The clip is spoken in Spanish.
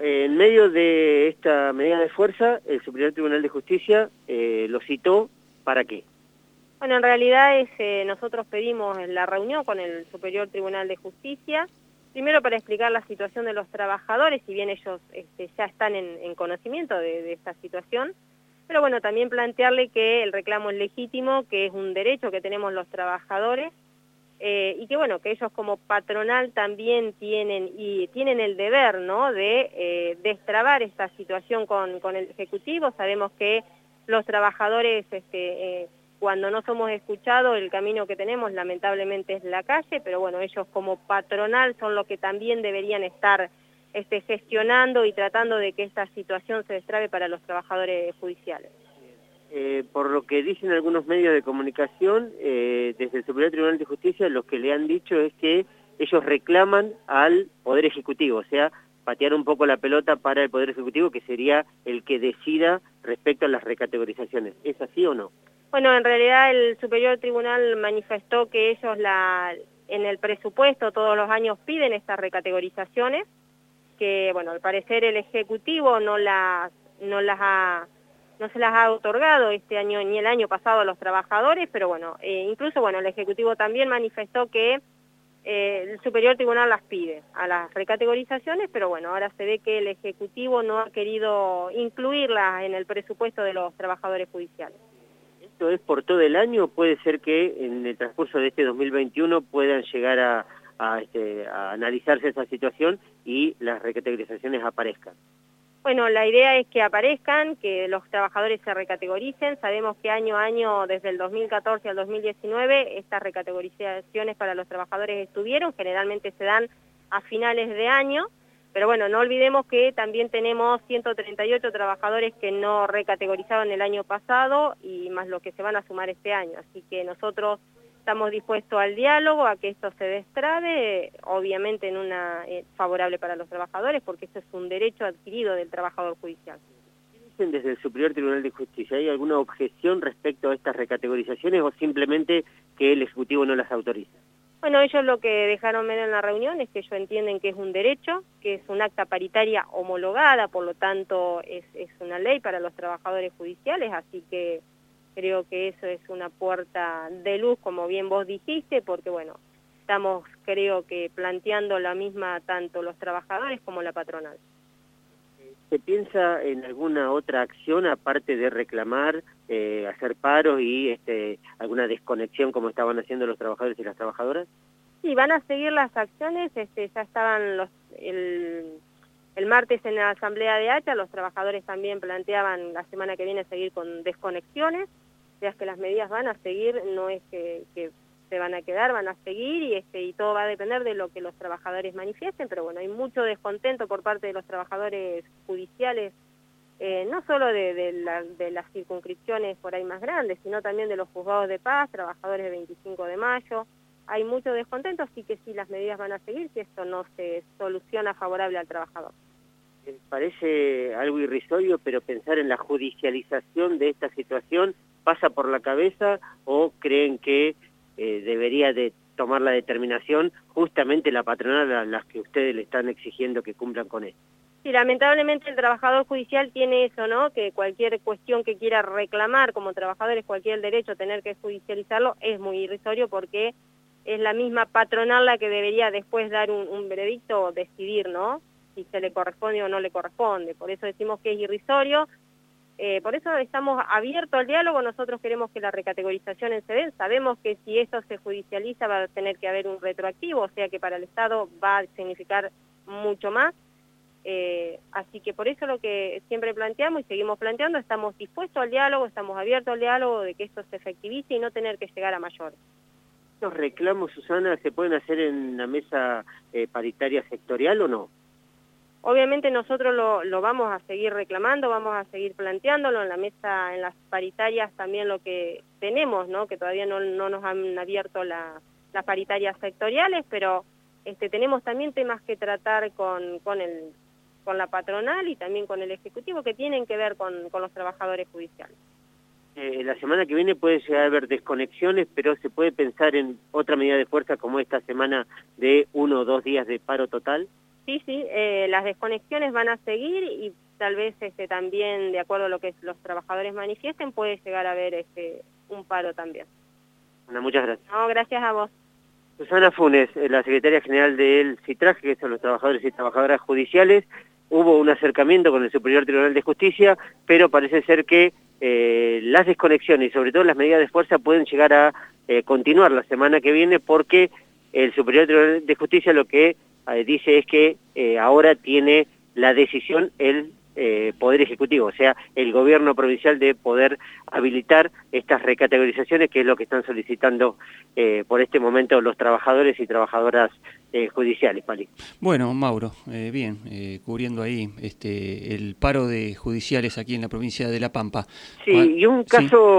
En medio de esta medida de fuerza, el Superior Tribunal de Justicia eh, lo citó, ¿para qué? Bueno, en realidad es, eh, nosotros pedimos la reunión con el Superior Tribunal de Justicia, primero para explicar la situación de los trabajadores, si bien ellos este, ya están en, conocimiento de, esta situación, pero bueno, también plantearle que el reclamo es legítimo, que es un derecho que tenemos los trabajadores, eh, y que bueno, que ellos como patronal también tienen, y tienen el deber, ¿no?, de eh, destrabar esta situación con, con, el Ejecutivo, sabemos que los trabajadores, este, eh, cuando no somos escuchados, el camino que tenemos lamentablemente es la calle, pero bueno, ellos como patronal son los que también deberían estar este, gestionando y tratando de que esta situación se destrabe para los trabajadores judiciales. Eh, por lo que dicen algunos medios de comunicación, eh, desde el Superior Tribunal de Justicia, lo que le han dicho es que ellos reclaman al Poder Ejecutivo, o sea, patear un poco la pelota para el Poder Ejecutivo, que sería el que decida respecto a las recategorizaciones. ¿Es así o no? Bueno, en realidad el Superior Tribunal manifestó que ellos la, en el presupuesto todos los años piden estas recategorizaciones, que bueno, al parecer el Ejecutivo no las, no las ha no se las ha otorgado este año ni el año pasado a los trabajadores, pero bueno, eh, incluso bueno, el Ejecutivo también manifestó que eh, el Superior Tribunal las pide a las recategorizaciones, pero bueno, ahora se ve que el Ejecutivo no ha querido incluirlas en el presupuesto de los trabajadores judiciales esto es por todo el año, puede ser que en el transcurso de este 2021 puedan llegar a, este, a analizarse esa situación y las recategorizaciones aparezcan. Bueno, la idea es que aparezcan, que los trabajadores se recategoricen. Sabemos que año a año, desde el 2014 al 2019, estas recategorizaciones para los trabajadores estuvieron, generalmente se dan a finales de año. Pero bueno, no olvidemos que también tenemos 138 trabajadores que no recategorizaron el año pasado y más los que se van a sumar este año. Así que nosotros estamos dispuestos al diálogo, a que esto se destrabe, obviamente en una eh, favorable para los trabajadores, porque esto es un derecho adquirido del trabajador judicial. ¿Qué dicen desde el Superior Tribunal de Justicia? ¿Hay alguna objeción respecto a estas recategorizaciones o simplemente que el Ejecutivo no las autoriza? Bueno, ellos lo que dejaron ver en la reunión es que ellos entienden que es un derecho, que es un acta paritaria homologada, por lo tanto es, una ley para los trabajadores judiciales, así que creo que eso es una puerta de luz, como bien vos dijiste, porque bueno, estamos creo que planteando la misma tanto los trabajadores como la patronal. ¿Se piensa en alguna otra acción aparte de reclamar, eh, hacer paros y este, alguna desconexión como estaban haciendo los trabajadores y las trabajadoras? Sí, van a seguir las acciones, este, ya estaban los, el, el martes en la asamblea de Hacha, los trabajadores también planteaban la semana que viene seguir con desconexiones, que las medidas van a seguir, no es que, se van a quedar, van a seguir y, este, y todo va a depender de lo que los trabajadores manifiesten, pero bueno, hay mucho descontento por parte de los trabajadores judiciales, eh, no solo de, de, las circunscripciones por ahí más grandes, sino también de los juzgados de paz, trabajadores de 25 de mayo, hay mucho descontento, así que sí, las medidas van a seguir si esto no se soluciona favorable al trabajador. Parece algo irrisorio, pero pensar en la judicialización de esta situación pasa por la cabeza o creen que eh, debería de tomar la determinación justamente la patronal a las que ustedes le están exigiendo que cumplan con esto. Sí, lamentablemente el trabajador judicial tiene eso, ¿no? Que cualquier cuestión que quiera reclamar como trabajadores, cualquier derecho a tener que judicializarlo, es muy irrisorio porque es la misma patronal la que debería después dar un, un veredicto decidir, ¿no? Si se le corresponde o no le corresponde. Por eso decimos que es irrisorio, eh, por eso estamos abiertos al diálogo, nosotros queremos que la recategorización se den, sabemos que si esto se judicializa va a tener que haber un retroactivo, o sea que para el Estado va a significar mucho más, eh, así que por eso lo que siempre planteamos y seguimos planteando, estamos dispuestos al diálogo, estamos abiertos al diálogo de que esto se efectivice y no tener que llegar a mayores. ¿Estos reclamos, Susana, se pueden hacer en la mesa eh, paritaria sectorial o no? Obviamente nosotros lo, vamos a seguir reclamando, vamos a seguir planteándolo en la mesa, en las paritarias también lo que tenemos, ¿no? que todavía no, nos han abierto las paritarias sectoriales, pero este, tenemos también temas que tratar con, el, con la patronal y también con el Ejecutivo que tienen que ver con, con los trabajadores judiciales. Eh, la semana que viene puede llegar a haber desconexiones, pero se puede pensar en otra medida de fuerza como esta semana de uno o dos días de paro total. Sí, sí, eh, las desconexiones van a seguir y tal vez este, también, de acuerdo a lo que los trabajadores manifiesten, puede llegar a haber este, un paro también. Muchas gracias. No, gracias a vos. Susana Funes, eh, la secretaria general del CITRAJ, que son los trabajadores y trabajadoras judiciales, hubo un acercamiento con el Superior Tribunal de Justicia, pero parece ser que eh, las desconexiones y sobre todo las medidas de fuerza pueden llegar a continuar la semana que viene porque el Superior Tribunal de Justicia lo que eh, dice es que eh, ahora tiene la decisión el eh, Poder Ejecutivo, o sea, el gobierno provincial de poder habilitar estas recategorizaciones, que es lo que están solicitando por este momento los trabajadores y trabajadoras judiciales, Pali. Bueno, Mauro, bien, cubriendo ahí este el paro de judiciales aquí en la provincia de La Pampa. Sí, y un caso...